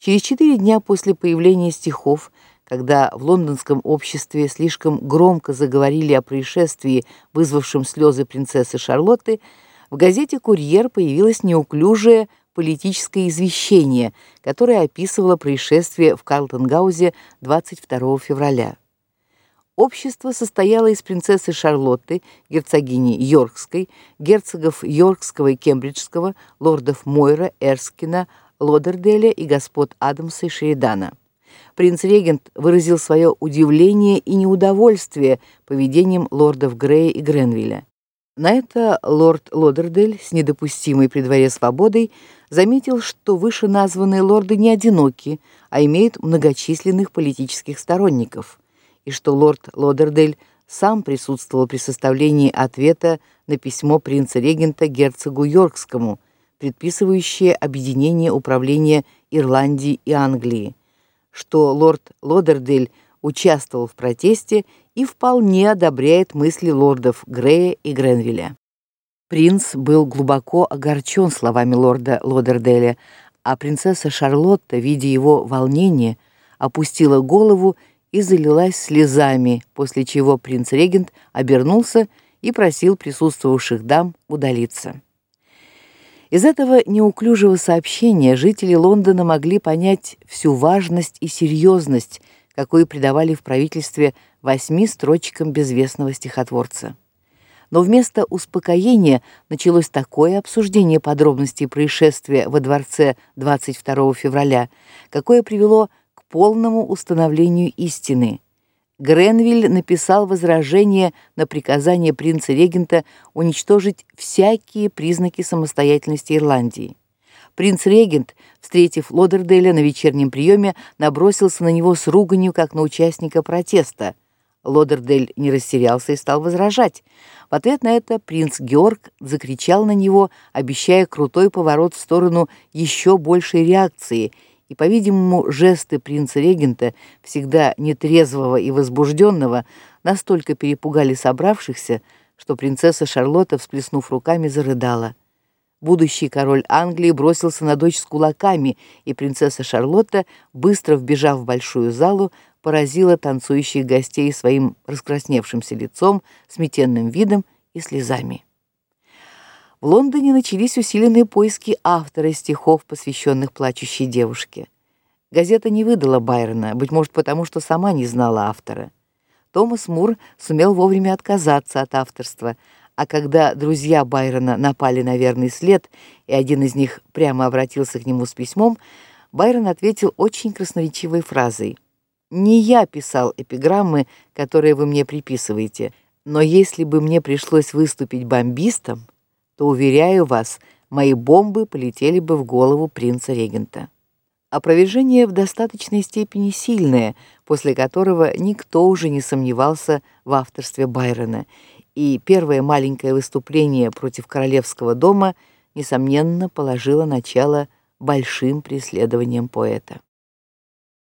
Через четыре дня после появления стихов, когда в лондонском обществе слишком громко заговорили о происшествии, вызвавшем слезы принцессы Шарлотты, в газете Курьер появилось неуклюжее политическое извещение, которое описывало происшествие в Карлтонгаузе 22 февраля. Общество состояло из принцессы Шарлотты, герцогини Йоркской, герцогов Йоркского и Кембриджского, лордов Мойра, Эрскина, Лодерделя и господ Адамса и Шеридана. Принц-регент выразил свое удивление и неудовольствие поведением лордов Грея и Гренвилля. На это лорд Лодердель с недопустимой при дворе свободой заметил, что вышеназванные лорды не одиноки, а имеют многочисленных политических сторонников, и что лорд Лодердель сам присутствовал при составлении ответа на письмо принца-регента герцогу Йоркскому – предписывающее объединение управления Ирландии и Англии, что лорд Лодердель участвовал в протесте и вполне одобряет мысли лордов Грея и Гренвилля. Принц был глубоко огорчен словами лорда Лодерделя, а принцесса Шарлотта, видя его волнение, опустила голову и залилась слезами, после чего принц-регент обернулся и просил присутствовавших дам удалиться. Из этого неуклюжего сообщения жители Лондона могли понять всю важность и серьезность, какую придавали в правительстве восьми строчкам безвестного стихотворца. Но вместо успокоения началось такое обсуждение подробностей происшествия во дворце 22 февраля, какое привело к полному установлению истины. Гренвиль написал возражение на приказание принца-регента уничтожить всякие признаки самостоятельности Ирландии. Принц-регент, встретив Лодерделя на вечернем приеме, набросился на него с руганью, как на участника протеста. Лодердель не растерялся и стал возражать. В ответ на это принц Георг закричал на него, обещая крутой поворот в сторону еще большей реакции – и, по-видимому, жесты принца-регента, всегда нетрезвого и возбужденного, настолько перепугали собравшихся, что принцесса Шарлотта, всплеснув руками, зарыдала. Будущий король Англии бросился на дочь с кулаками, и принцесса Шарлотта, быстро вбежав в большую залу, поразила танцующих гостей своим раскрасневшимся лицом, сметенным видом и слезами. В Лондоне начались усиленные поиски автора стихов, посвященных плачущей девушке. Газета не выдала Байрона, быть может, потому что сама не знала автора. Томас Мур сумел вовремя отказаться от авторства, а когда друзья Байрона напали на верный след, и один из них прямо обратился к нему с письмом, Байрон ответил очень красноречивой фразой: "Не я писал эпиграммы, которые вы мне приписываете, но если бы мне пришлось выступить бомбистом, то уверяю вас, мои бомбы полетели бы в голову принца-регента. Опровержение в достаточной степени сильное, после которого никто уже не сомневался в авторстве Байрона, и первое маленькое выступление против королевского дома несомненно положило начало большим преследованиям поэта.